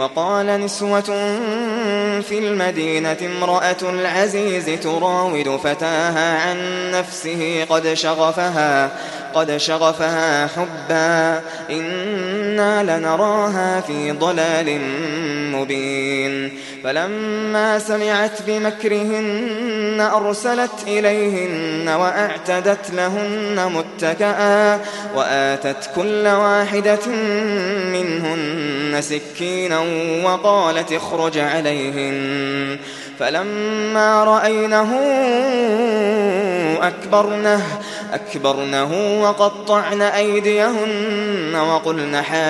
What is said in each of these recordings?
وقال نسوة في المدينة امرأة العزيز تراود فتاها عن نفسه قد شغفها قد شغفها حبا. إن لنراها في ضلال مبين فلما سمعت بمكرهن أرسلت إليهن وأعتدت لهن متكآ وآتت كل واحدة منهن سكينا وقالت اخرج عليهن فلما رأينه أكبرنه أكبرنه وقطعن أيديهن وقلن حاجة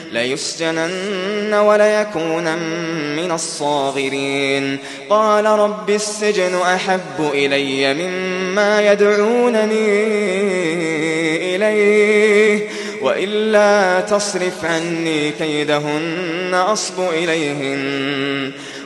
ليسجنن وليكون من الصاغرين. قال رب السجن أحب إلي مما يدعونني إليه وإلا تصرف عني كيدهن أصب إليهن.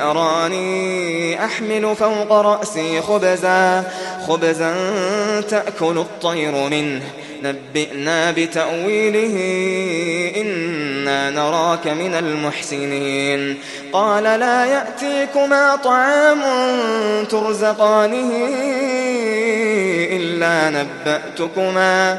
أراني أحمل فوق رأسي خبزا خبزا تأكل الطير منه. نبئنا بتأويله إنا نراك من المحسنين. قال لا يأتيكما طعام ترزقانه إلا نبأتكما.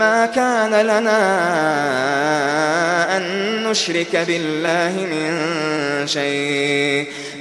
ما كان لنا أن نشرك بالله من شيء.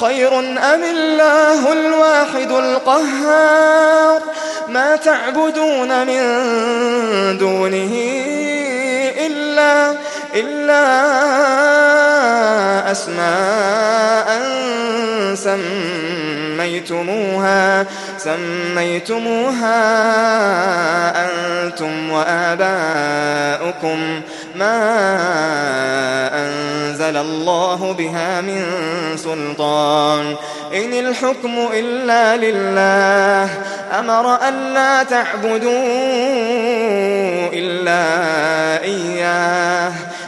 خير أم الله الواحد القهار؟ ما تعبدون من دونه إلا, إلا أسماء سميتموها سميتموها أنتم وآباؤكم. ما أنزل الله بها من سلطان. إن الحكم إلا لله. أمر أن لا تعبدوا إلا إياه.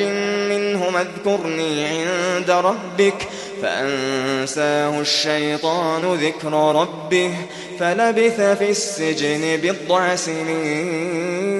آية منهم اذكرني عند ربك فأنساه الشيطان ذكر ربه فلبث في السجن بضع سنين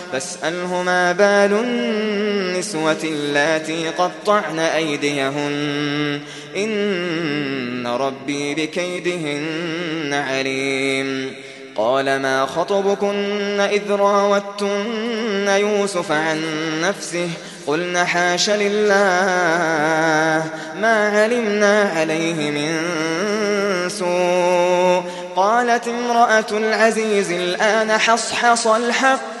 فاسألهما بال النسوة اللاتي قطعن أيديهن. إن ربي بكيدهن عليم. قال ما خطبكن إذ راوتن يوسف عن نفسه؟ قلنا حاش لله ما علمنا عليه من سوء. قالت امرأة العزيز الآن حصحص الحق.